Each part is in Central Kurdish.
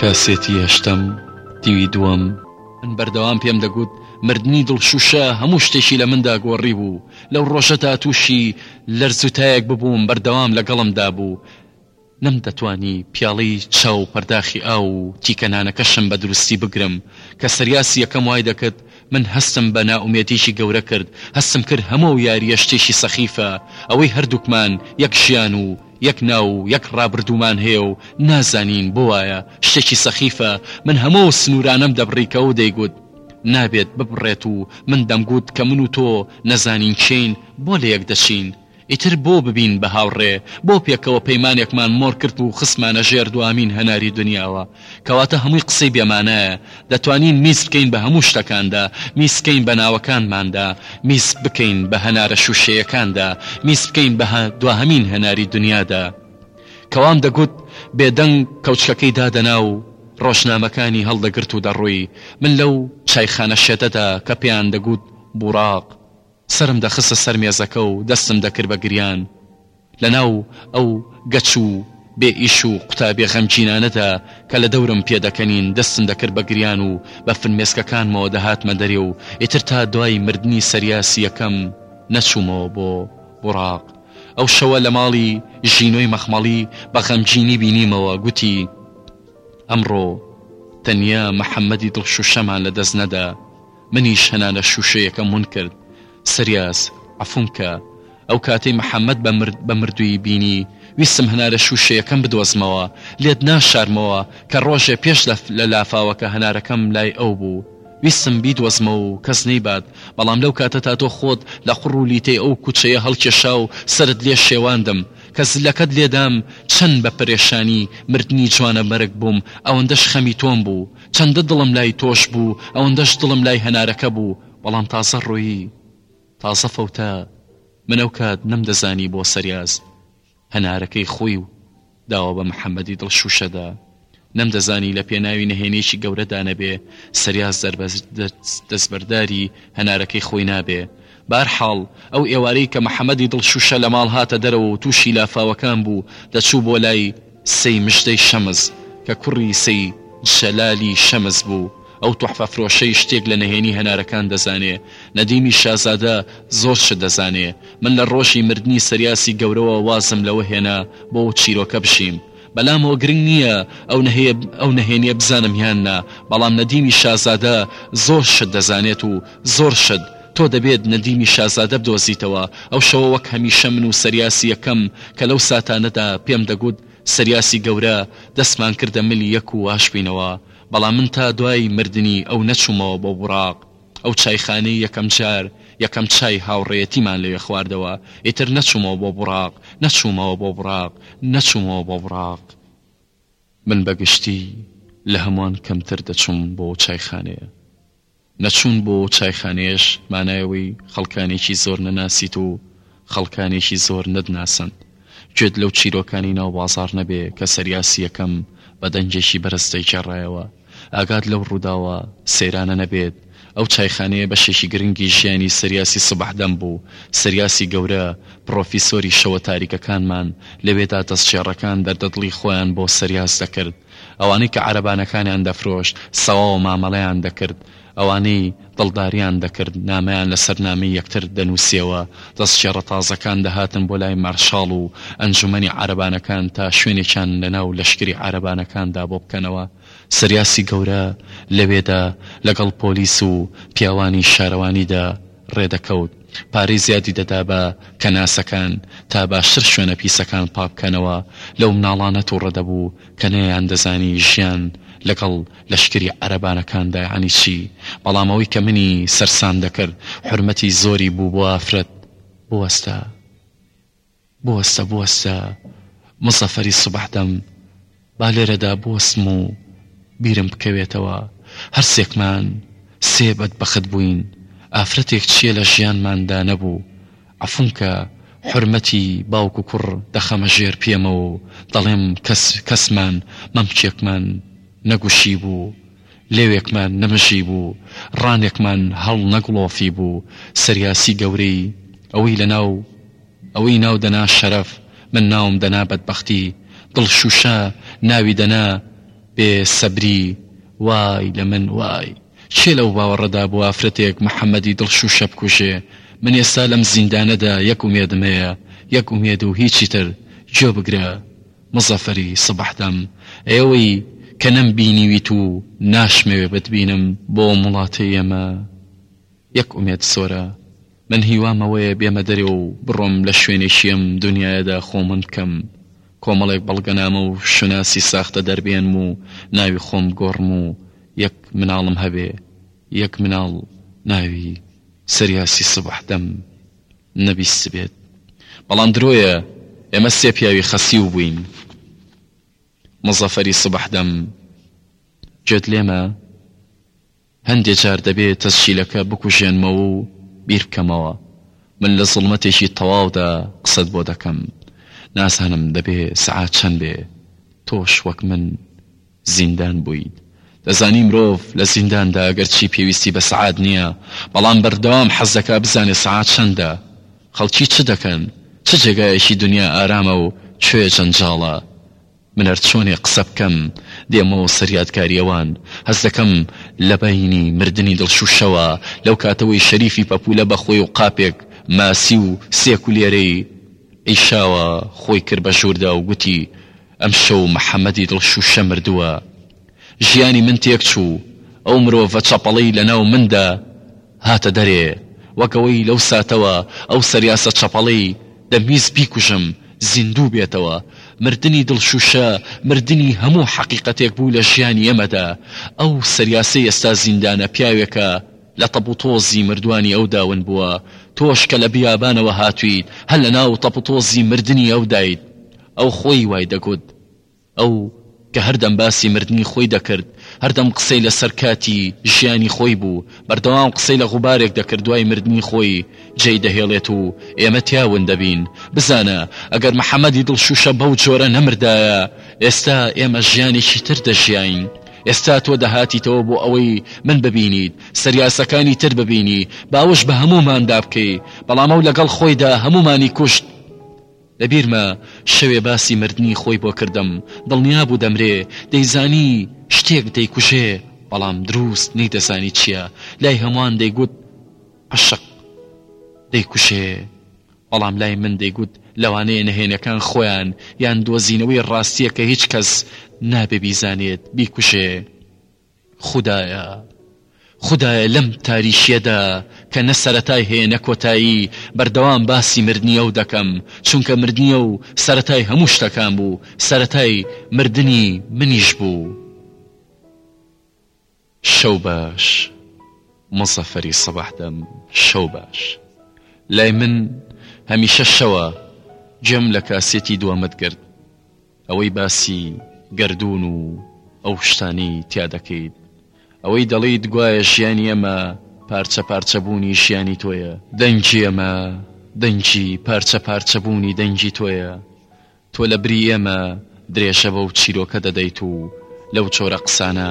کاسێتی هەشتەم دیوی دووەم. من بەردەوام پێم دەگوت مردنی دڵشووشە هەموو شتێکی لە مندا گۆڕیبوو، لەو ڕۆژەدا تووشی لەرزوتایەک ببووم بەردەوام لەگەڵمدا بوو، نەمدەتوانی پیاڵەی چا و پەرداخی ئاو و تیکە نانەکەشم بە دروستی بگرم، کە سەریاسی یەکەم وای دەکرد من هەستم بە نائومێدیی گەورە کرد، هەستم کرد هەموو ئەو یارییە شتێکی سەخیفە، ئەوەی هەردووکمان یەک ژیان و یەک ناو و یەک ڕابردوومان هەیە و نازانین بۆ وایە، شتێکی سەخیفە، من هەموو ئەو سنوورانەم دەبڕیکە ئەو دەیگوت نابێت ببڕێت و من دەمگوت کە من و تۆ نەزانین کێین بۆ لەیەک دەچین ئیتر بۆ ببین بە هاوڕێ، بۆ پێکەوە پەیمانێکمان مۆرکرد و خستمانە ژێر دوامین هەناری دنیاوە. کەواتە هەمووی قسەی بێ مانایە، دەتوانین میز بکەین بە هەموو شتەکاندا، میز کەین بە ناوەکانماندا، میز بکەین بە هەنارە شووشەیەکاندا، میز بکەین بە دواهەمین هەناری دنیادا. کەوام دەگوت، بێدەنگ کەوچکەکەی دادەنا و ڕۆژنامەکانی هەڵدەگرت و دەڕۆی، من لەو چایخانە شێتەدا کە پێیان دەگوت بوراق، سەرم دەخستە سەر مێزەکە و دەستم دەکرد بە گریان. لەناو ئەو گەچ و بێ ئیش و قوتابیە غەمگینانەدا کە لە دەورم پێدەکەنین دەستم دەکرد بە گریان و بە فرمێسکەکانمەوە دەهاتمە دەرێ و ئیتر تا دوای مردنی سەریاسی یەکەم نەچوومەوە بۆ بوراق ئەو شەوە لە ماڵی ژینۆی مەخمەڵی بە غەمگینی بینیمەوە گوتی ئەمڕۆ تەنیا محەمەدی دڵشوشەمان لە دەست نەدا منیش هەنانە شوشەیەکەم ون کرد سریاس عەفوم کە ئەو کاتەی محمد بە مرد بە مردویی بینی ویستم هەنارە شوشەیەکەم بدۆزمەوە لێت ناشارمەوە کە ڕۆژێ پێش لە لە لافاوەکە هەنارەکەم لای ئەو بوو ویستم بیدۆزمەوە و کەس نەیبات بەڵام لەو کاتە تا تۆ خۆت لە قوڕ و لیتەی ئەو کوچەیە هەڵکێشا و سەرت لێ شێواندم کە زلەکەت لێدام چەن بە پەرێشانی مردنی جوانەمەرگ بووم ئەوەندەش خەمی تۆم بوو چەندە دڵم لای تۆش بوو ئەوەندەش دڵم لای هەنارەکە بوو بەڵام تازە ڕۆیی تازە فەوتا من ئەو کات نەمدەزانی بۆ سەریاز هەنارەکەی خۆی و داوە بە محەممەدی دڵ شوشەدا نەمدەزانی لە پێناوی نەهێنێکی گەورەدا نەبێ سەریاز دەستبەرداری هەنارەکەی خۆی نابێ بارحاڵ ئەو ئێوارەی کە محەممەدی دڵ شوشە لە ماڵ هاتە دەرەوە و تووشی لافاوەکان بوو دەچوو بۆ لای سەی مژدەی شەمز کە کوڕی سەی جەلالی شەمز بوو، ئەو توحفەفرۆشەی شتێک لە نەهێنی هەنارەکان دەزانێ، نەدیمی شازادە زۆر شت دەزانێ. من لە ڕۆژی مردنی سریاسی گەورەوە وازم لەوە هێنا بۆ ئەو چیرۆکە بژیم. بەلامەوە گرنگ نییە ئەو نەهێنییە بزانم یان نا، بەڵام نەدیمی شازادە زۆر شت دەزانێت و زۆر شت، تۆ دەبێت نەدیمی شازادە بدۆزیتەوە، ئەو شەوە وەک هەمیشە من و سەریاسییەکەم کە لەو ساتانەدا پێم دەگوت سەریاسی گەورە، دەستمان کردە ملی یەک و ئاشبووینەوە، بەڵام من تا دوای مردنی ئەو نەچوومەوە بۆ بوراق، ئەو چایخانەی یەکەم جار یەکەم چای هاوڕێیەتیمان لەوێ خواردەوە، ئیتر نەچوومەوە بۆ بوراق، نەچوومەوە بۆ بوراق، نەچوومەوە بۆ بوراق. من بە گشتی لە هەمووان کەمتر دەچووم بۆ ئەو چایخانەیە. نەچوون بۆ چایخانەیەش مانای ئەوەی خەڵکانێکی زۆر نەناسیت و خەڵکانێکی زۆر نەتناسن، گوێت لەو چیرۆکانەی ناو بازاڕ نەبێ کە سەریاسییەکەم بە دەنگێکی بەرز دەیگێڕایەوە، ئاگات لەو ڕووداوە سەیرانە نەبێت، ئەو چایخانەیە بەشێکی گرنگی ژیانی سەریاسی سبەحدەم بوو، سەریاسی گەورە، پڕۆفیسۆری شەوە تاریکەکانمان، لەوێدا دەستگێڕەکان دەردەدڵی خۆیان بۆ سەریاس دەکرد. ئەوانەی کە عەرەبانەکانیان دەفرۆشت سەواو مامەڵەیان دەکرد، ئەوانەی دڵداریان دەکرد نامەیان لەسەر نامەی یەکتر دەنووسیەوە، دەستگێڕە تازەکان دەهاتن بۆ لای مارشاڵ و ئەنجومەنی عەرەبانەکان تا شوێنێکیان لەناو لەشکری عەرەبانەکاندا بۆ بکەنەوە، سریاسی گەورە لەوێدا لەگەڵ پۆلیس و پیاوانی شارەوانیدا، ڕێدەکەوت پارەی زیادی دەدا بە کەناسەکان تا باشتر شوێنە پیسەکان پابکەنەوە لەو مناڵانە توڕە دەبوو کە نەیاندەزانی ژیان لەگەڵ لەشکری عەرەبانەکاندا یەعنی چی بەڵام ئەوەی کە منی سەرسام دەکرد حورمەتی زۆری بوو بۆ ئافرەت بوەستە بوەستە بوەستە مزەفەری سبح دەم با لێرەدا بوەستم و بیرم بکەوێتەوە هەرسێکمان سێ بەد بەخت بووین ئافرەتێک چیە لە ژیانماندا نەبوو عەفونکە حورمەتی باوک و کوڕ دەخەمە ژێر پێمەوە و دەڵێم کەس کەسمان مەمکێکمان نەگوشیبوو لێوێکمان نەمژیبوو ڕانێکمان هەڵ نەگڵۆفیبوو سەریاسی گەورەی ئەوەی لەناو ئەوەی ناو دەنا شەرەف من ناوم دەنا بەدبەختی دڵ شوشە ناوی دەنا بێ سەبری وای لە من وای کێ لەو باوەڕەدا بوو ئافرەتێک محمدی دڵ شوشە بکوژێ من ئێستا لەم زیندانەدا یەک ئومێدم هەیە یەک ئومێد و هیچی تر گوێ بگرە مزەفەری سبح دەم ئێوەی کە نەم بینیویت و ناشمەوێ بتبینم بۆ ئەم وڵاتەی ئێمە یەک ئومێد سۆرە من هیوام ئەوەیە بێمە دەرێ و بڕۆم لە شوێنێکی ئەم دونیایەدا خۆم ون بکەم کۆمەڵێک بەڵگەنامە و شوناسی ساختە دەربێنم و ناوی خۆم بگۆڕم و یەک مناڵم هەبێ یەک مناڵ ناوی سریاسی سوبح دەم نەبیستبێت بەڵام درۆیە ئێمە سێ پیاوی خەسیو بووین مزەفەری سوبح دەم جێت لێمە هەندێ جار دەبێ تەسجیلەکە بکوژێنمەوە و بیربکەمەوە من لە زوڵمەتێکی تەواودا قسەت بۆ دەکەم نازانم دەبێ سەعات چەند بێ تۆش وەک من زیندان بوویت دەزانی مرۆڤ لە زینداندا گەرچی پێویستی بە سەعات نییە بەڵام بەردەوام حەز دەکا بزانێ سەعات چەندە خەڵکی چ دەکەن چ جێگایەکی دونیا ئارامە و کوێ جەنجاڵە من هەر چۆنێ قسە بکەم دێمەوەو سەر یادگاری ئەوان هەست دەکەم لە بەینی مردنی دڵشووشەوە لەو کاتەوەی شەریفی پەپوولە بە خۆی و قاپێک ماسی و سێ کولێرەی عیشاوە خۆی کرد بە ژووردا و گوتی ئەمشەو محەمەدی دڵشووشە مردووە ژیانی من تێک چوو، ئەو مرۆڤە چەپەڵەی لە ناو مندا هاتە دەرێ، وەک ئەوەی لەو ساتەوە ئەو سەریاسە چەپەڵەی دەمویست بیکوژم زیندوو بێتەوە. مردنی دڵشووشە مردنی هەموو حەقیقەتێک بوو لە ژیانی ئێمەدا. ئەو سەریاسەی ئێستا زیندانە پیاوێکە لە تەپ و تۆزی مردووانی ئەودا ون بووە. تۆش کە لە بیابانەوە هاتوویت هەر لە ناو تەپ و تۆزی مردنی ئەودایت. ئەو خۆی وای دەگوت. ئەو کە هەردەم باسی مردنی خۆی دەکرد، هەردەم قسەی لە سەر کاتی ژیانی خۆی بوو، بەردەوام قسەی لە غوبارێک دەکرد دوای مردنی خۆی جێی دەهێڵێت و ئێمە تیا ون دەبین. بزانە، ئەگەر محەمەدی دڵشووشە بەو جۆرە نەمردایە، ئێستا ئێمە ژیانێکی تر دەژیاین. ئێستا تۆ دەهاتیتەوە بۆ ئەوەی من ببینیت، سریاسەکانی تر ببینی، باوش بە هەمووماندا بکەی، بەڵام ئەو لەگەڵ خۆیدا هەموومانی کوشت. لەبیرمە شەوێ باسی مردنی خۆی بۆ کردم، دڵنیا بوو دەمرێ، دەیزانی شتێک دەیکوژێ، بەڵام دروست نەیدەزانی چییە، لای هەمووان دەیگوت عەشق دەیکوژێ، بەڵام لای من دەیگوت لەوانەیە نەهێنیەکان خۆیان یان دۆزینەوەی ڕاستییەکە هیچ کەس نابێ بیزانێت بیکوژێ. خودایە، خودایە لەم تاریکیەدا کە نە سەرەتای هەیە نە کۆتایی بەردەوام باسی مردنی ئەو دەکەم چونکە مردنی ئەو سەرەتای هەموو شتەکان بوو سەرەتای مردنی منیش بوو. شەو باش مزەفەری سەباح دەم شەو باش لای من هەمیشە شەوە گوێم لە کاسێتی دووەمت گرت ئەوەی باسی گەردوون و ئەو شتانەی تیا دەکەیت، ئەوەی دەڵێیت گوایە ژیانی ئەمە پارچە پارچە بوونی ژیانی تۆیە، دەنگی ئەمە دەنگی پارچە پارچە بوونی دەنگی تۆیە، تۆ لە بری ئێمە درێژە بەو چیرۆکە دەدەیت و لەو جۆرە قسانە،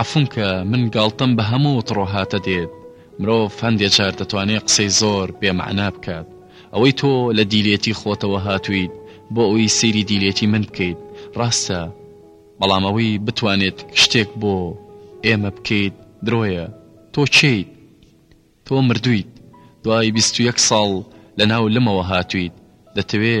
عەفونکە من گاڵتەم بە هەموو تڕۆهاتە دێت، مرۆڤ هەندێ جار دەتوانێ قسەی زۆر بێ مەعنا بکات ئەوەی تۆ لە دیلێتی خۆتەوە هاتوویت بۆ ئەوی سەیری دیلێتی من بکەیت ڕاستە بەڵام ئەوەی بتوانێت شتێک بۆ ئێمە بکەیت درۆیە تۆ کێیت تۆ مردویت دوای بیست و یەک ساڵ لە ناو لمەوە هاتوویت دەتەوێ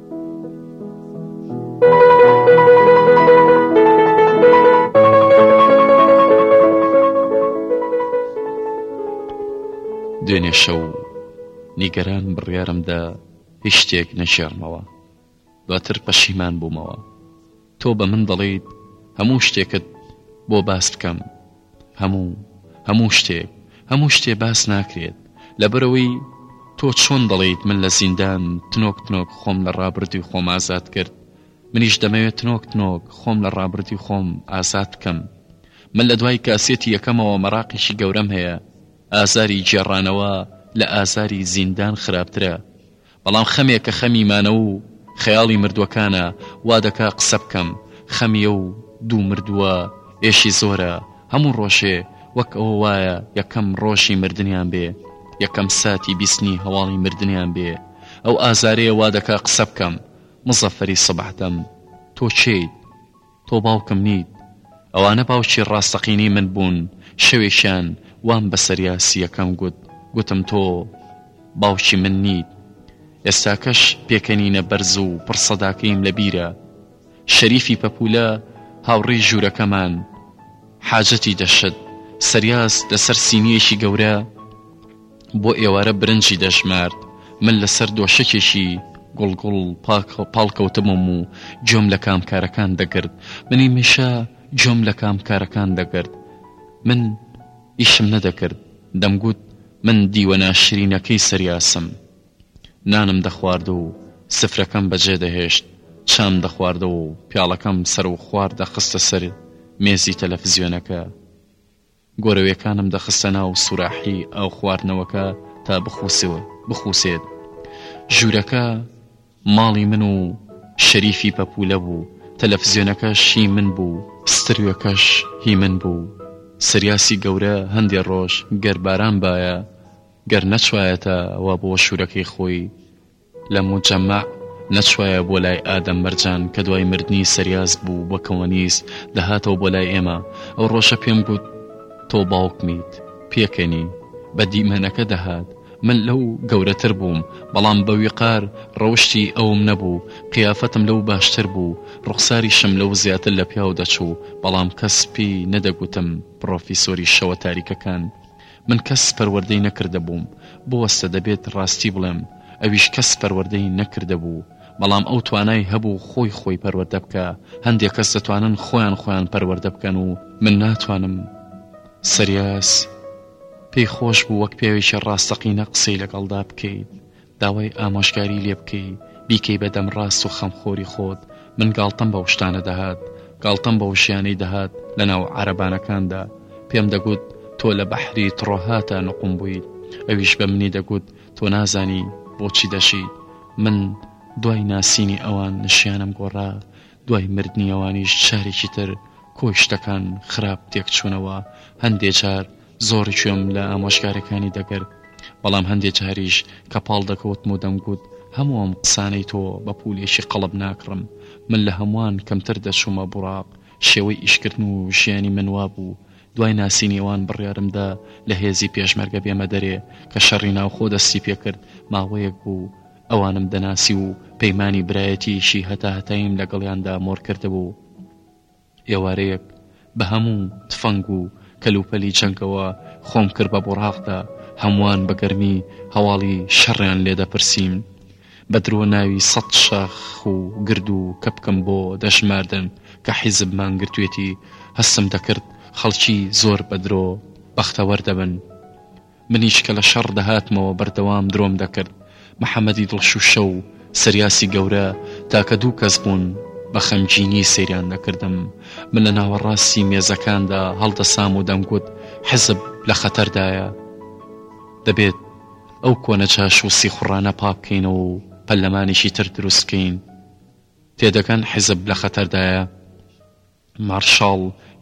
دوێنێ شەو نیگەران بڕیارمدا هیچ شتێک نەشێڕمەوە دواتر پەشیمان بوومەوە تۆ بە من دەڵێیت هەموو شتێکت بۆ باس بکەم، هەموو، هەموو شتێک، هەموو شتێ باس ناکرێت، لەبەرئەوەی تۆ چۆن دەڵێیت من لە زیندان تنۆک تنۆک خۆم لە ڕابردووی خۆم ئازاد کرد، منیش دەمەوێت تنۆک تنۆک خۆم لە ڕابردووی خۆم ئازاد بکەم. من لە دوای کاسێتی یەکەمەوە مەراقێکی گەورەم هەیە، ئازاری گێڕانەوە لە ئازاری زیندان خراپترە. بەڵام خەمێک کە خەمی مانەوە و خەیاڵی مردووەکانە وا دەکا قسە بکەم، خەمی ئەو دوو مردووە ئێشی زۆرە، هەموو ڕۆژێ وەک ئەوە وایە یەکەم ڕۆژی مردنیان بێ، یەکەم ساتی بیستنی هەواڵی مردنیان بێ، ئەو ئازارەیە وا دەکا قسە بکەم، مزەفەری سبح دەم، تۆ کێیت؟ تۆ باوکم نیت ئەوانە باوکی ڕاستەقینەی من بوون شەوێکیان وام بەسەر یاسییەکەم گوت گوتم تۆ باوکی من نیت ئێستاکەش پێکەنینە بەرز و پڕ سەداکەیم لە بیرە شەریفی پەپولە هاوڕێی ژوورەکەمان حاجەتی دەشت سەریاس لەسەر سینیەکی گەورە بۆ ئێوارە برنجی دەژمارد، من لەسەر دۆشەکێکی گوڵگوڵ پاڵکەوتبووم و گوێم لە کامکارەکان دەگرت، من هەمیشە گوێم لە کامکارەکان دەگرت، من ئیشم نەدەکرد، دەمگوت من دیوە ناشرینەکەی سەریاسم، نانم دەخوارد و سفرەکەم بەجێدەهێشت، چام دەخواردەوە و پیاڵەکەم سەرەوخوار دەخستە سەر مێزی تەلەفزیۆنەکە. گۆرەویەکانم دەخستە ناو سوراحی ئاو خواردنەوەکە تا بخوسێت. ژوورەکە ماڵی من و شەریفی پەپولە بوو، تەلەفزیۆنەکەش هی من بوو، ستریۆکەش هی من بوو، سریاسی گەورە هەندێ ڕۆژ گەر باران بایە گەر نەچوایەتە وە بۆ شوورەکەی خۆی، لە موجەمەع نەچوایە بۆ لای ئادەم مەرجان کە دوای مردنی سەریاس بوو بە کەوەنیس دەهاتەوە بۆ لای ئێمە ئەو ڕۆژە پێم گوت تۆ باوکمیت پێکەنی بە دیمەنەکە دەهات من لەو گەورەتر بووم بەڵام بە ویقار ڕەوشتی ئەوم نەبوو قیافەتم لەو باشتر بوو ڕوخساریشم لەو زیاتر لە پیاو دەچوو بەڵام کەس پێی نەدەگوتم پڕۆفیسۆری شەوە تاریکەکان من کەس پەروەردەی نەکردەبووم، بوەستە دەبێت ڕاستی بڵێم، ئەویش کەس پەروەردەی نەکردەبوو، بەڵام ئەو توانای هەبوو خۆی خۆی پەروەردە بکا، هەندێ کەس دەتوانن خۆیان خۆیان پەروەردە بکەن و من ناتوانم. سریاس، پێی خۆش بوو وەک پیاوێکی ڕاستەقینە قسەی لەگەڵدا بکەیت، داوای ئامۆژگاری لێ بکەی بیکەی بە دەم ڕاست و خەمخۆری خۆت من گاڵتەم بەو شتانە دەهات گاڵتەم بەو ژیانەی دەهات لە ناو عارەبانەکاندا پێم دەگوت تۆ لە بەحری تڕۆهاتا نوقم بوویت ئەویش بە منی دەگوت تۆ نازانی بۆچی دەژیت من دوای ناسینی ئەوان نشیانم گۆڕا دوای مردنی ئەوانیش جارێکی تر کۆی شتەکان خراپ تێکچوونەوە هەندێ جار زۆر گوێم لە ئامۆژگارەکانی دەگرت، بەڵام هەندێ جاریش کە پاڵ دەکەوتم و دەمگوت هەموو ئەم قسانەی تۆ بە پوولێکی قەڵب ناکڕم، من لە هەمووان کەمتر دەچوومە بوراق، شێوەی ئیشکردن و ژیانی من وا بوو، دوای ناسینی ئەوان بڕیارم دا لە هێزی پێشمەرگە بێمە دەرێ، کە شەڕی ناوخۆ دەستی پێ کرد ماوەیەک بوو ئەوانم دەناسی و پەیمانی برایەتیی هەتا هەتاییم لەگەڵیاندا مۆر کردبوو. ئێوارەیەک بە هەموو تفەنگ و کەلوپەلی جەنگەوە خۆم کرد بە بوراقدا، هەمووان بە گەرمی هەواڵی شەڕیان لێ دەپرسیم، بە درۆ ناوی سەد شاخ و گرد و کەپکم بۆ دەژماردن کە حیزبمان گرتوێتی، هەستم دەکرد خەڵکی زۆر بە درۆ بەختەوەر دەبن. منیش کە لە شەڕ دەهاتمەوە بەردەوام درۆم دەکرد، محەمەدی دڵشووشە و سریاسی گەورە تاکە دوو کەس بوون بە خەمگینی سەیریان دەکردم. من لە ناوەڕاستی مێزەکاندا هەڵدەسام و دەمگوت حیزب لە خەتەردایە. دەبێت ئەو کۆنە جاش و سیخوڕانە پاک بکەینەوە و پەرلەمانێکی تر دروست بکەین. تێدەگەن حیزب لە خەتەردایە؟ مارشاڵ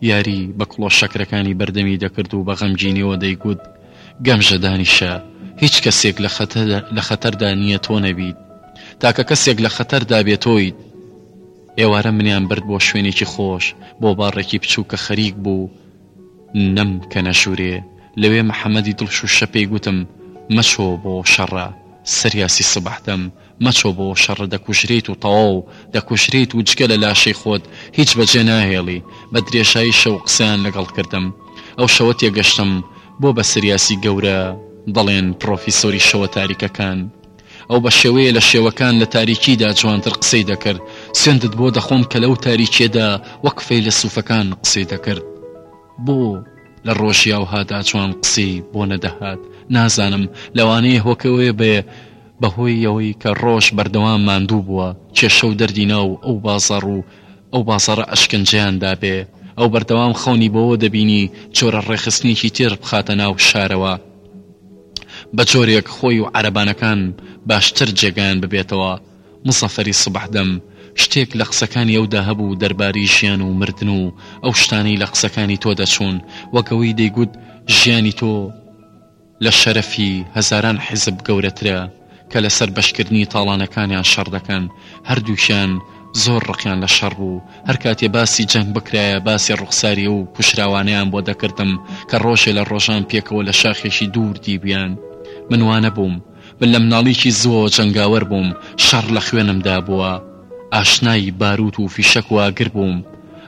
یاری بە کڵۆشەکرەکانی بەردەمی دەکرد و بە غەمگینیەوە دەیگوت، گەمژە دانیشە، هیچ کەسێک لە خەتەردا نییە تۆ نەبیت. تاکە کەسێک لە خەتەردا بێ تۆیت. ئێوارە منیان برد بۆ شوێنێکی خۆش، بۆ باڕێکی بچووک کە خەریک بوو نەمکەنە ژوورێ. لەوێ محەمەدی دڵشووشە پێی گوتم، مەچۆ بۆ شەڕە سریاسی سبەح دەم مەچۆ بۆ شەڕ دەکوژرێیت و تەواو، دەکوژرێیت و جگە لە لاشەی خۆت هیچ بەجێ ناهێڵی، بە درێژایی شەو قسەیان لەگەڵ کردم. ئەو شەوە تێگەشتم بۆ بە سریاسی گەورە دەڵێن پڕۆفیسۆری شەوە تاریکەکان. ئەو بە شێوەیە لە شێوەکان لە تاریکیدا جوانتر قسەی دەکرد، سوێندت بۆ دەخۆم کە لەو تاریکیەدا وەک فەیلەسوفەکان قسەی دەکرد. بۆ لە ڕۆژی ئەوها دا جوان قسەی بۆ نەدەهات، نازانم لەوانەیە هۆکەوەێ بێ بە هۆی ئەوەی کە ڕۆژ بەردەوام ماندوو بووە، کێشە و دەردی ناو ئەو بازاڕ و ئەو بازاڕە ئەشکەنجەیان دابێ، ئەو بەردەوام خەونی بەوە دەبینی جۆرە ڕێخستنێکی تر بخاتە ناو شارەوە بە جۆرێک خۆی و عەرەبانەکان باشتر جێگایان ببێتەوە. مسەفەری سبەحدەم شتێک لە قسەکانی ئەودا هەبوو دەربارەی ژیان و مردن و ئەو شتانەی لە قسەکانی تۆ دەچوون، وەک ئەوەی دەیگوت ژیانی تۆ لە شەرەفی هەزاران حیزب گەورەترە کە لەسەر بەشکردنی تاڵانەکانیان شەڕ دەکەن، هەردووکیان زۆر ڕقیان لە شەڕ بوو، هەر کاتێ باسی جەنگ بکرایە باسی ڕوخساری ئەو کوژراوانەیان بۆ دەکردم کە ڕۆژێ لە ڕۆژان پێکەوە لە شاخێکی دوور دیویان، من وانەبووم. من لە مناڵیکی زووەوە جەنگاوەر بووم، شەڕ لە خوێنمدا بووە، ئاشنای باروت و فیشەک و ئاگر بووم،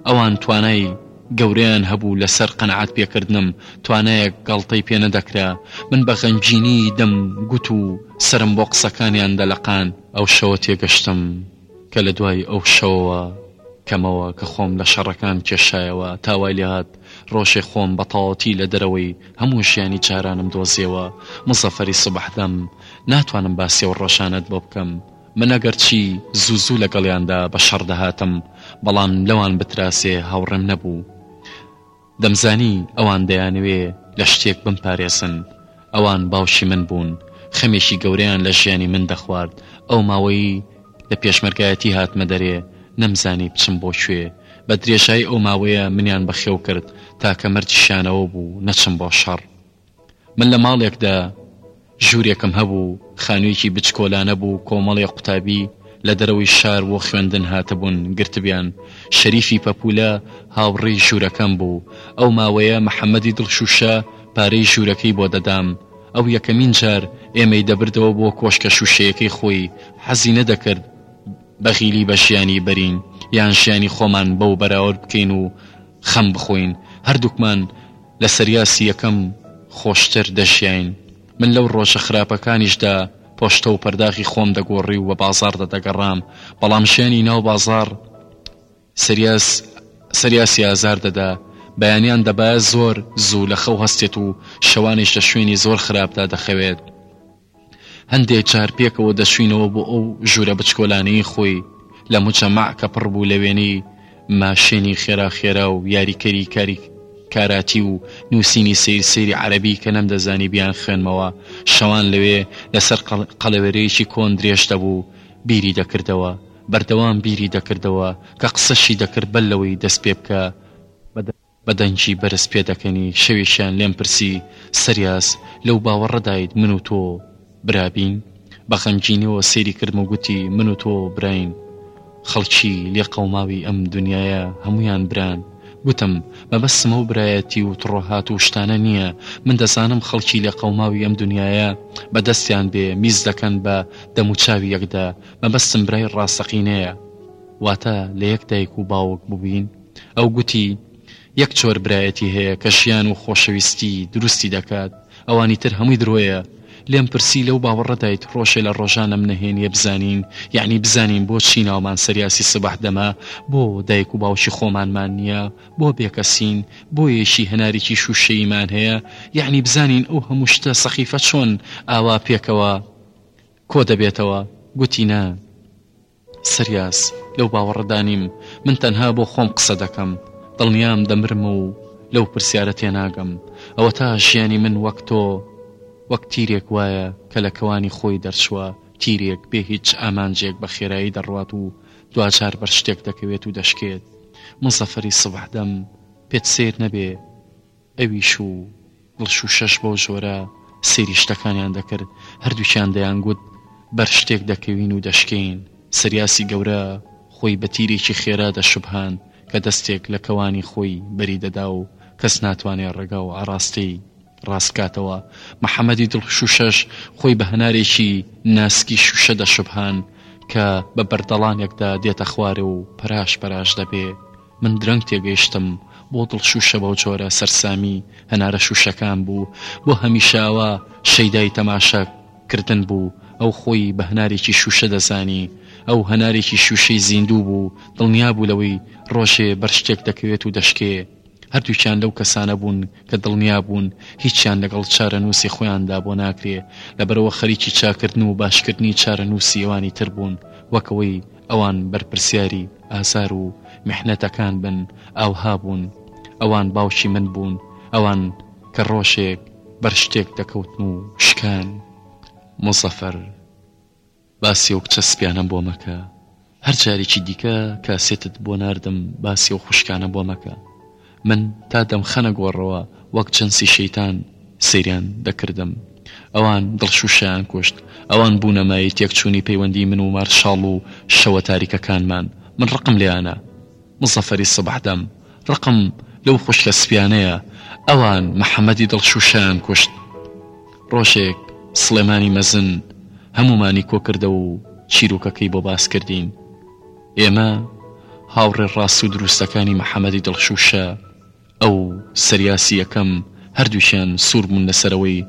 ئەوان توانای گەورەیان هەبوو لەسەر قەناعەت پێکردنم، توانایەک گاڵتەی پێ نەدەکرا، من بە غەمگینیی دەم گوت و سەرم بۆ قسەکانیان دەلەقاند. ئەو شەوە تێگەشتم کە لە دوای ئەو شەوەوە کەمەوە کە خۆم لە شەڕەکان کێشایەوە تا وای لێ هات ڕۆژێ خۆم بە تەواوەتی لە دەرەوەی هەموو ژیانی جارانم دۆزیەوە مزەفەری سوبح دەم ناتوانم باسی ئەو ڕۆژانەت بۆ بکەم من ئەگەر چی زوو زوو لەگەڵیاندا بە شەڕ دەهاتم بەڵام لەوان بتراسێ هاوڕێم نەبوو. دەمزانی ئەوان دەیانەوێ لە شتێک بمپارێزن، ئەوان باوکی من بوون، خەمێکی گەورەیان لە ژیانی من دەخوارد، ئەو ماوەی لە پێشمەرگایەتی هاتمە دەرێ نەمزانی بچم بۆ کوێ، بە درێژایی ئەو ماوەیە منیان بەخێو کرد، تاکە مەرجیشیان ئەوە بوو نەچم بۆ شەڕ. من لە ماڵێکدا ژوورێکم هەبوو، خانوویەکی بچکۆلانە بوو، کۆمەڵێ قوتابی لە دەرەوەی شار بۆ خوێندن هاتبوون، گرتبیان، شەریفی پەپوولە هاوڕێی ژوورەکەم بوو، ئەو ماوەیە محەمەدی دڵشووشە پارەی ژوورەکەی بۆ دەدام، ئەو یەکەمین جار ئێمەی دەبردەوە بۆ کۆشکە شووشەیەکەی خۆی، حەزی نەدەکرد بەغیلی بە ژیانی بەرین، یان ژیانی خۆمان بەو بەراورد بکەین و خەم بخۆین، هەردووکمان. لە سریاسی یەکەم خۆشتر دەژیاین. من لەو ڕۆژە خراپەکانیشدا پۆشتە و پەرداخی خۆم دەگۆڕی و بە بازاڕدا دەگەڕام، بەڵام ژیانی ناو بازاڕ سریاس سریاسی ئازار دەدا. بەیانیان دەبایە زۆر زوو لە خەو هەستێت و شەوانیش لە شوێنی زۆر خراپدا دەخەوێت. هەندێک جار پێکەوە دەچووینەوە بۆ ئەو ژوورە بچکۆلانەی خۆی لە موجەمەع کە پڕ بوو لە وێنەی ماشێنی خێرا خێرا و یاریکەری کاری کاراتی و نووسینی سەیر سەیری عەرەبی کە نەمدەزانی بیانخوێنمەوە، شەوان لەوێ لەسەر قەلەوێرەیەکی کۆن درێژ دەبوو بیری دەکردەوە، بەردەوام بیری دەکردەوە کە قسەشی دەکرد بەر لەوەی دەست پێ بکا، بە دەنگی بەرز پێ دەکەنی شەوێکیان لێم پرسی سریاس لەو باوەڕەدایت من و تۆ برابین؟ بە غەمگینیەوە سەیری کردم و گوتی من و تۆ براین خەڵکی لێ قەوماوی ئەم دونیایە هەموویان بران گوتم مەبەستم ئەو برایەتی و تڕۆهات و شتانە نیە من دەزانم خەڵکی لێ قەوماوی ئەم دونیایە بە دەستیان بێ میز دەکەن بە دەموچاوی یەکدا مەبەستم برای ڕاستەقینەیە واتە لە یەک دایک و باوک بووین ئەو گوتی، یەک چۆر برایەتی هەیە کە ژیان و خۆشەویستی دروستی دەکات، ئەوانی تر هەمووی درۆیە. لێم پرسی لەو باوەڕەدایت ڕۆژێ لە ڕۆژان ئەم نەهێنییە بزانین، یەعنی بزانین بۆچی ناومان سەریاسی سبەح دەمە، بۆ دایک و باوکی خۆمانمان نییە، بۆ بێکەسین، بۆ یەکی هەناریکی شووشەییمان هەیە، یەعنی بزانین ئەو هەموو شتە سەخیفە چۆن ئاوا پێکەوە کۆ دەبێتەوە؟ گوتی، نا. سریاس، لەو باوەڕەدا نیم، من تەنها بۆ خۆم قسە دەکەم، دڵنیام دەمرم و لەو پرسیارە تێناگەم، ئەوەتا ژیانی من وەک تۆ وەک تیرێک وایە کە لە کەوانی خۆی دەرچووە، تیرێک بێ هیچ ئامانجێک بە خێرایی دەڕوات و دواجار بەر شتێک دەکەوێت و دەشکێت. موزەفەری سبحدەم، پێت سەیر نەبێ، ئەویش و ڵش و شەش بەو جۆرە سەیری شتەکانیان دەکرد، هەردووکیان دەیانگوت بەر شتێک دەکەوین و دەشکێین. سریاسی گەورە خۆی بە تیرێکی خێرا دەشوبهاند کە دەستێک لە کەوانی خۆی بەری دەدا و کەس ناتوانێ ڕێگا و ئاراستەی ڕاست بکاتەوە. محەمەدی دڵش و شەش خۆی بە هەنارێکی ناسکی شووشە دەشوبهاند کە بە بەردەڵانێکدا دێتە خوارێ و پەراش پەراش دەبێ. من درەنگ تێگەیشتم بۆ دڵ شوشە بەو جۆرە سەرسامی هەنارە شوشەکان بوو بۆ هەمیشە ئەوە شەیدای تەماشا کردن بوو ئەو خۆی بە هەنارێکی شوشە دەزانی ئەو هەنارێکی شوشەی زیندوو بوو دڵنیا بوو لەوەی ڕۆژێ بەر شتێک دەکەوێت و دەشکێ هەردووکیان لەو کەسانە بوون کە دڵنیا بوون هیچیان لەگەڵ چارەنووسی خۆیاندا بۆ ناکرێ لەبەرەوە خەریکی چاکردن و باشکردنی چارەنووسی ئەوانی تر بوون وەک ئەوەی ئەوان بەرپرسیاری ئازار و میحنەتەکان بن، ئاوها بوون، ئەوان باوکی من بوون، ئەوان کە ڕۆژێک بەر شتێک دەکەوتن و شکان. موزەفەر، باسی ئەو کچە سپیانەم بۆ مەکە، هەر جارێکی دیکە کاسێتت بۆ ناردم باسی ئەو خوشکانە بۆ مەکە. من تا دەمخەنە گۆڕەوە وەک جنسی شەیتان سەیریان دەکردم ئەوان دڵشوشیان کوشت ئەوان بونە مایەی تێکچونی پەیوەندی من و مارشاڵ و شەوە تاریکەکانمان من ڕقم لێیانە مزەفەری سبح دەم ڕقم لەو خوشکە سپیانەیە ئەوان محمدی دڵشوشیان کوشت ڕۆژێک سڵێمانی مەزن هەمومانی کۆکردەوە و چیروکەکەی بۆ باسکردین ئێمە هاوڕێ ڕاست و دروستەکانی محەمەدی دڵشووشە ئەو سریاسی یەکەم هەردووکیان سوور بوون لەسەر ئەوەی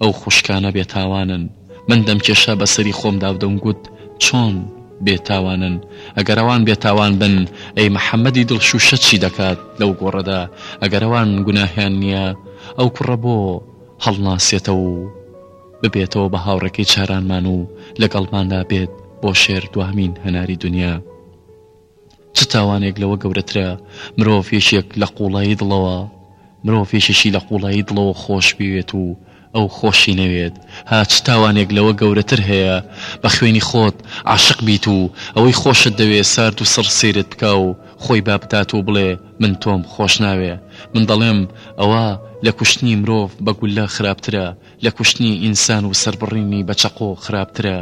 ئەو خوشکانە بێتاوانن، من دەمکێشا بەسەری خۆمدا و دەمگوت چۆن بێتاوانن؟ ئەگەر ئەوان بێتاوان بن ئەی محەمەدی دڵشووشە چی دەکات لەو گۆڕەدا؟ ئەگەر ئەوان گوناهیان نییە ئەو کوڕە بۆ هەڵناسێتەوە و ببێتەوە بە هاوڕێکەی چارانمان و لەگەڵماندا بێت بۆ شێر دوامین هەناری دنیا چ تاوانێک لەوە گەورەترە مرۆڤ یەکێک لە قوڵایی دڵەوە مرۆڤ یەکێکی لە قوڵایی دڵەوە خۆش بوێت و ئەو خۆشی نەوێت ها چ تاوانێک لەوە گەورەتر هەیە بە خوێنی خۆت عاشق بیت و ئەوەی خۆشت دەوێ سارد و سڕ سیرت بکا و خۆی با بدات و بڵێ من تۆم خۆش ناوێ من دەڵێم ئەوە لە کوشتنی مرۆڤ بە گوللە خراپترە لە کوشتنی ئینسان و سەربڕینی بە چەقۆ خراپترە.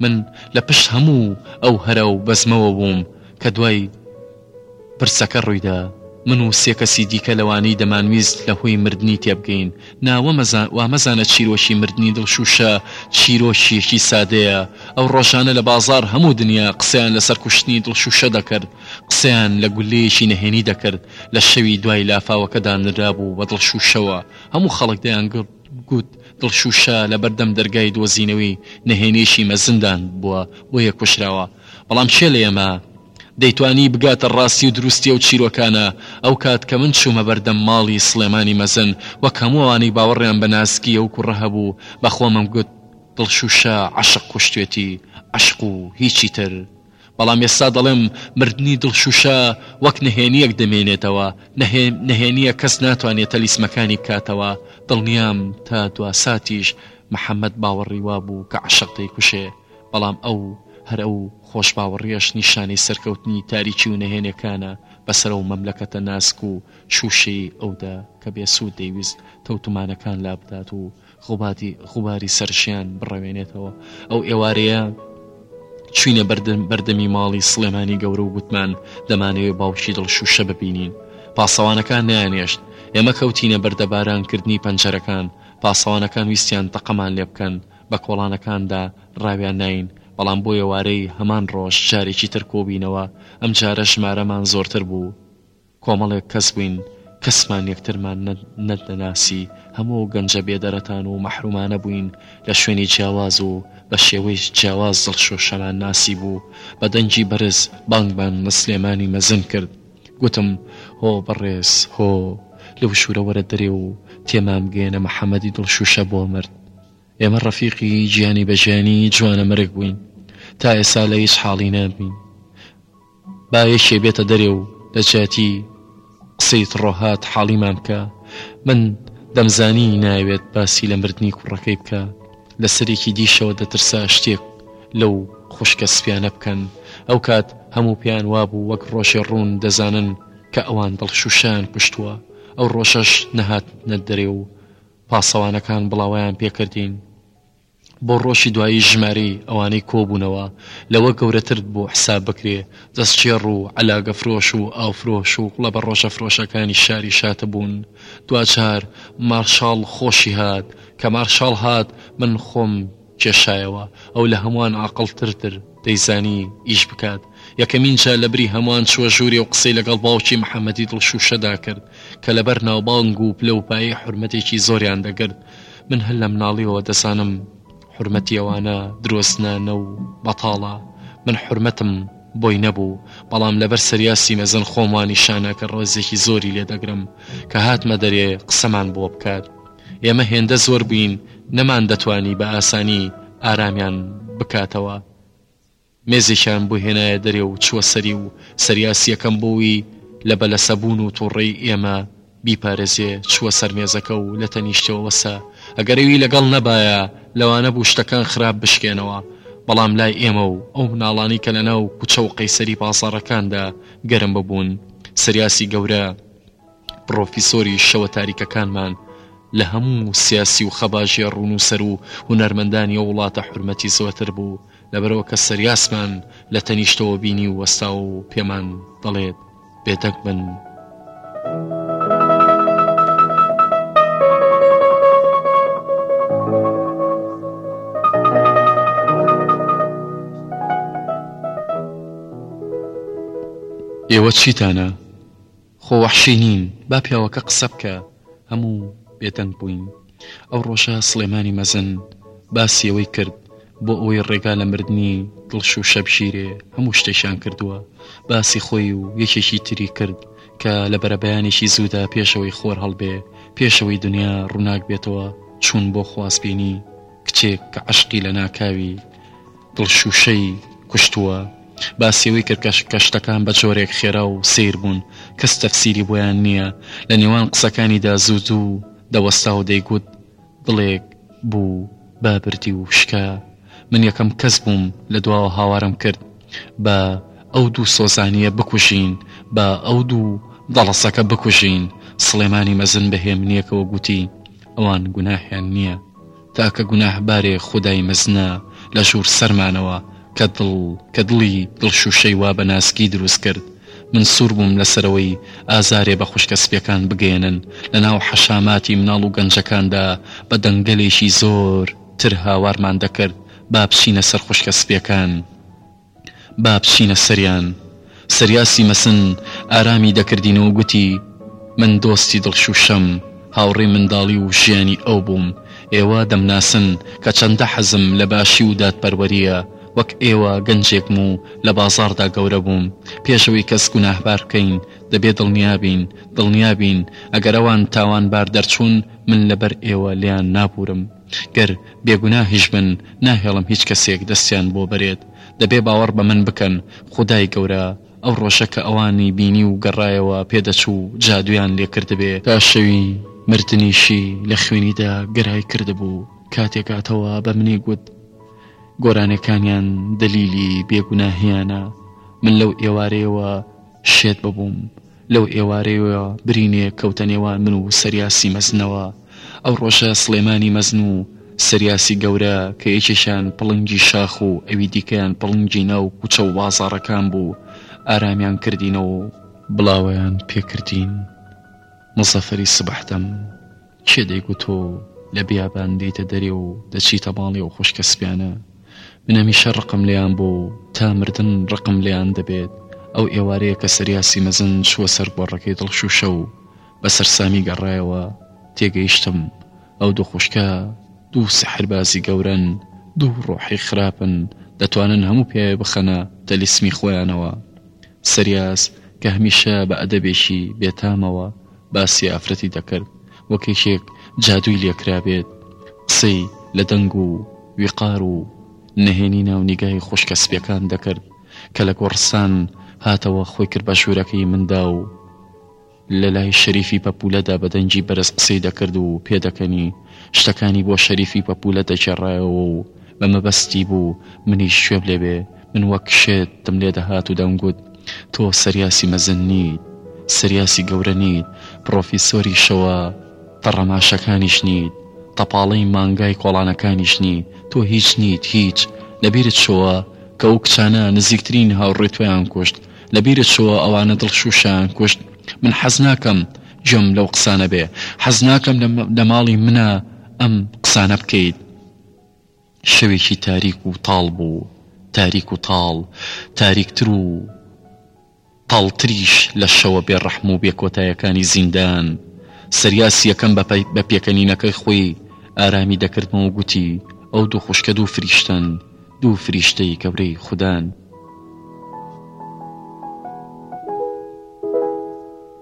من لە پشت هەموو ئەو هەرا و بەزمەوە بووم کە دوای پرسەکە ڕوویدا. من و سێ کەسی دیکە لەوانەی دەمانویست لە هۆی مردنی تێبگەین، نا وامەزانە چیرۆکی مردنی دڵشووشە چیرۆکییەکی سادەیە. ئەو ڕۆژانە لە بازاڕ هەموو دنیا قسەیان لەسەر کوشتنی دڵشووشە دەکرد، قسەیان لە گوللەیەکی نەهێنی دەکرد لە شەوی دوای لافاوەکە دانرابوو بە دڵشووشەوە هەموو خەڵک دەیان گوت دڵشووشە لەبەردەم دەرگای دۆزینەوەی نەهێنیەکی مەزندان بووە بۆیە کوژراوە، بەڵام کێ لە ئێمە دەیتوانی بگاتە ڕاستی و دروستی ئەو چیرۆکانە، ئەو کات کە من چوومە بەردەم ماڵی سڵێمانی مەزن وەک هەموو ئەوانەی باوەڕیان بە ناسکی ئەو کوڕە هەبوو بە خۆمم گوت دڵشووشە عەشق کوشتێتی، عەشق و هیچی تر. بەڵام ئێستا دەڵێم مردنی دڵشووشە وەک نەهێنییەک دەمێنێتەوە، نەهێنییە کەس ناتوانێت تەلیسمەکانی بکاتەوە، دڵنیام تا دوا ساتیش محەمەد باوەڕی وا بوو کە عەشق دەیکوشێ، بەڵام ئەو هەر ئەو خۆشباوەڕییەش نیشانەی سەرکەوتنی تاریکی و نەهێنێکانە بەسەر ئەو مەملەکەتە ناسک و شووشەی ئەودا کە بێسوود دەیویست تەوتمانەکان لابدات و خوباتی خوباری سەرشیان بڕەوێنێتەوە ئەو ئێوارەیە چوینە بەردەم بەردەمی ماڵی سڵێمانی گەورە و گوتمان دەمانەوێ باوکی دڵ شوشە ببینین پاسەوانەکان نیانێشت ئێمە کەوتینە بەردەبارانکردنی پەنجەرەکان پاسەوانەکان ویستیان تەقەمان لێ بکەن بە کۆڵانەکاندا ڕاویان ناین بەڵام بۆ ئێوارەی هەمان ڕۆژ جارێکی تر کۆبینەوە ئەم جارە ژمارەمان زۆرتر بوو کۆمەڵێک کەس بووین کەسمان یەکترمان نەتدەناسی، هەموو ئەو گەنجە بێ دەرەتان و مەحرومانە بووین لە شوێنی جیاواز و بە شێوەی جیاواز دڵشۆشەمان ناسیبوو، بە دەنگی بەرز بانگمان لە سلێمانی مەزن کرد، گوتم، هۆ بەڕێز، هۆ لەو ژوورە وەرە دەرێ و تێمان بگەیەنە محەمەدی دڵشووشە بۆ مرد. ئێمە ڕەفیقی گیانی بە گیانی جوانەمەرگ بووین، تا ئێستا لە هیچ حاڵی نابین. با یەکێ بێتە دەرێ و لە جیاتی قسەی تڕۆهات حاڵیمان بکا، من دەمزانی نایەوێت باسی لە مردنی کوڕەکەی بکا، لە سەرێکی دیشەوە دەترسا شتێک لەو خوشکە سپیانە بکەن، ئەو کات هەموو پێیان وابوو وەک ڕۆژێ ڕوون دەزانن کە ئەوان دڵشووشەیان کوشتووە، ئەو ڕۆژەش نەهاتنە دەرێ و پاسەوانەکان بڵاوەیان پێ کردین. بۆ ڕۆژی دوایی ژمارەی ئەوانەی کۆبوونەوە لەوە گەورەتر بوو حساب بکرێ، دەستکێڕ و عەلاگەفرۆش و ئاوفرۆش و قڵەبەڕۆژە فرۆشەکانی شاری شاتە بوون، دواجار مارشاڵ خۆشی هات، کە مارشاڵ هات من خۆم کێشایەوە، ئەو لە هەمووان عاقڵترتر دەیزانی ئیش بکات، یەکەمین جار لە بری هەمووان چووە ژوورێ و قسەی لەگەڵ باوکی محەمەدی دڵشووشەدا کرد، کە لەبەر ناوبانگ و پلە و پایەی حورمەتێکی زۆریان دەگرت، من هەر لە مناڵیەوە دەزانم حورمەتی ئەوانە درۆزنانە و بەتاڵە من حورمەتم بۆی نەبوو بەڵام لەبەر سریاسی مەزن خۆم وانیشانا کە ڕێزێکی زۆری لێ دەگرم کە هاتمە دەرێ قسەمان بۆ بکات ئێمە هێندە زۆر بووین نەمان دەتوانی بە ئاسانی ئارامیان بکاتەوە مێزێکیان بۆ هێنایە دەرێ و چووە سەری و سریاس یەکەم بۆوی لە بەلەسە بوون و توڕەی ئێمە بیپارێزێ چووە سەر مێزەکە و لە تەنیشتەوە وەستا ئەگەر ئەوی لەگەڵ نەبایە لەوانە بوو شتەکان خراپ بشکێنەوە بەڵام لای ئێمە و ئەو مناڵانەی کە لە ناو کوچە و قەیسەری بازاڕەکاندا گەرم ببوون سریاسی گەورە پڕۆفیسۆری شەوە تاریکەکانمان لە هەموو سیاسی و خەباژێ ڕوونوسەر و هونەرمەندانی ئەو وڵاتە حرمەتی زۆرتر بوو لەبەرئەوە کە سەریاسمان لە تەنیشتەوە بینی و وەستاوە و پێمان دەڵێت بێدەنگ بن. ئێوە چیتانە؟ خۆ وەحشی نین با پیاوەکە قسە بکا هەموو بێدەنگ بووین ئەو ڕۆژە سڵێمانی مەزن باسی ئەوەی کرد بۆ ئەوەی ڕێگا لە مردنی دڵش و شەبگیرێ هەموو شتێکیان کردووە باسی خۆی و یەکێکی تری کرد کە لە بەرەبەیانێکی زوودا پێش ئەوەی خۆر هەڵبێ پێش ئەوەی دنیا ڕووناک بێتەوە چوون بۆ خوازبینی کچێک کە عەشقی لە ناکاوی دڵشووشەی کوشتووە، باسی ئەوەی کرد کە شتەکان بە جۆرێک خێرا و سەیر بوون، کەس تەفسیری بۆیان نییە، لە نێوان قسەکانیدا زوو زوو دەوەستا و دەیگوت، دڵێک بوو با بردی و شکا، من یەکەم کەس بووم لە دواوە هاوارم کرد با ئەو دوو سۆزانییە بکوژین، با ئەو دوو دەڵەسەکە بکوژین، سڵێمانی مەزن بە هێمنییەکەوە گوتی، ئەوان گوناحیان نییە. تاکە گوناه بارێ خودای مەزنە لە ژوور سەرمانەوە کە دڵ کە دڵی دڵ شوشەی وا بە نازکی دروست کرد من سوور بووم لە سەرەوەی ئازارێ بە خوشکە سپیەکان بگەیەنن لە ناو حەشاماتی مناڵ و گەنجەکاندا بە دەنگەلێکی زۆر تر هاوارمان دەکرد با بچینە سەر خوشکە سپیەکان با بچینە سەریان. سریاسی مەسن ئارامی دەکردین و گوتی، من دۆستی دڵشووشەم، هاوڕێی منداڵی و ژیانی ئەو بووم، ئێوە دەمناسن کە چەندە حەزم لە باشی و دادپەروەرییە، وەک ئێوە گەنجێکم و لە بازاڕدا گەورە بووم، پێشەوەی کەس گوناهبار بکەین، دەبێ دڵنیا بین، دڵنیا بین، ئەگەر ئەوان تاوانبار دەرچوون، من لەبەر ئێوە لێیان نابوورم. گەر بێگوناهیش بن ناهێڵم هیچ کەسێک دەستیان بۆ بەرێت، دەبێ باوەڕ بە من بکەن، خودای گەورە ئەو ڕۆژە کە ئەوانی بینی و گەڕایەوە پێ دەچوو جادوویان لێ کردبێ، تا شەوی مردنیشی لە خوێنیدا گەرای کردبوو، کاتێک هاتەوە بە منی گوت گۆرانێکانیان دەلیلی بێگوناهیانە، من لەو ئێوارەیەوە شێت ببووم، لەو ئێوارەیەوە برینێک کەوتە نێوان من و سریاسی مەزنەوە، ئەو ڕۆژە سڵێمانی مەزن و سریاسی گەورە کە یەکێکیان پڵنگی شاخ و ئەوی دیکەیان پڵنگی ناو کوچە و بازاڕەکان بوو، ئارامیان کردینەوە و. بڵاوەیان پێکردین. مزەفەری سبەح دەم. کێ دەیگوت تۆ لە بیابان دێیتە دەرێ و دەچیتە ماڵی و خوشکە سپیانە من هەمیشە ڕقم لێیان بۆ و تا مردن ڕقم لێیان دەبێت ئەو ئێوارەیە کە سەریاسی مەزن شووە سەر گۆڕەکەی دڵشوشە و بە سەرسامی گەڕایەوە تێگەیشتم ئەو دوو خوشکە دوو سەحربازی گەورەن دوو ڕۆحی خراپن دەتوانن هەموو پێ بخەنە تەلیسمی خۆیانەوە سریاس کە هەمیشە بە ئەدەبێکی بێتامەوە باسی ئافرەتی دەکرد وەک یەکێک جادووی لێکرابێت قسەی لە دەنگ و ویقار و نەهێنی ناو نیگای خوشکە سپیەکان دەکرد کە لە گۆڕستان هاتەوە خۆی کرد بە ژوورەکەی مندا و لە لای شەریفی پەپولەدا بە دەنگی بەرز قسەی دەکرد و پێدەکەنی شتەکانی بۆ شەریفی پەپولە دەگێڕایەوە و بە مەبەستی بوو منیش شوێب لێبێ من وەک شێت دم لێ دەهات و دەمگوت تۆ سریاسی مەزن نیت، سریاسی گەورە نیت، پڕۆفیسۆری شەوە تەڕەماشەکانیش نیت، تەپاڵەی مانگای کۆڵانەکانیش نیت، تۆ هیچ نیت، هیچ. لەبیرت چۆوە کە ئەو کچانە نزیکترین هاوڕێی تۆیان کوشت؟ لەبیرت چۆوە ئەوانە دڵشووشیان کوشت؟ من حەز ناکەم گوێم لەو قسانە بێ. حەز ناکەم لە ماڵی منا ئەم قسانە بکەیت. شەوێکی تاریک و تاڵ بوو، تاریک و تاڵ، تاریکتر و تاڵتریش لە شەوە بێ ڕەحم و بێ کۆتایەکانی زیندان. سریاس یەکەم بە بە پێکەنینەکەی خۆی ئارامی دەکردمەوە و گوتی، ئەو دوو خوشکە دوو فریشتەن، دوو فریشتەی گەورەی خودان.